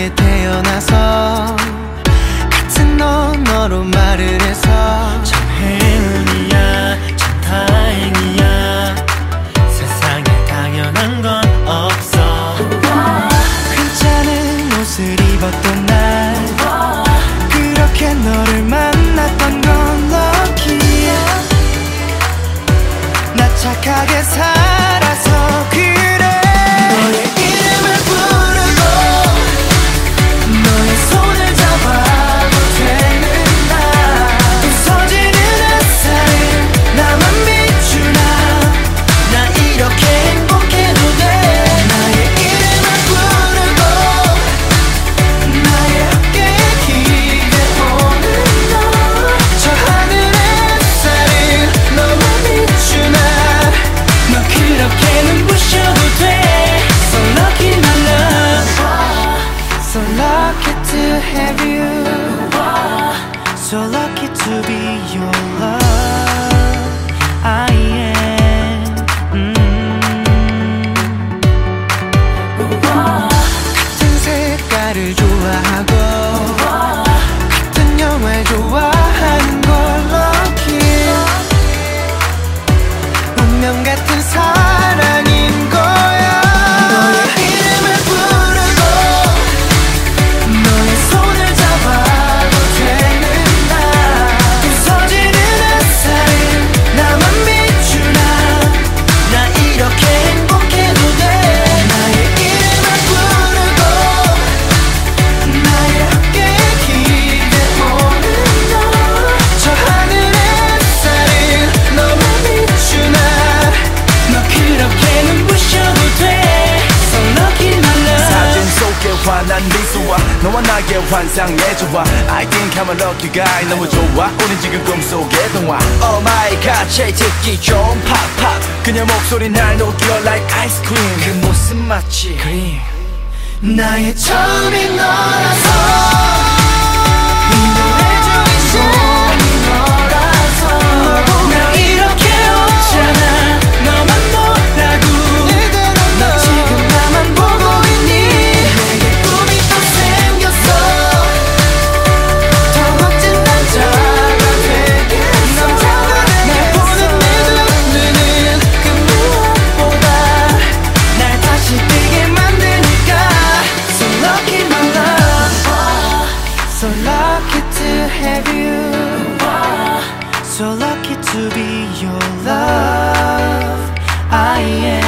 위해 태어나서 같은 언어로 말을 해서 참 행운이 so lucky to be your love I am mm -hmm. 같은 색깔을 좋아하고 같은 영화 좋아하는 걸 lucky 운명 같은 사람 영원하게 환상해줘봐 I think I'm a lucky guy. 너무 좋아. 우린 지금 꿈속의 동화. Oh my god. 제 듣기 좀 pop pop 그녀 목소리 날 녹여 like ice cream. 그 모습 마치 크림. 나의 처음인 너라서 have you. So lucky to be your love. I am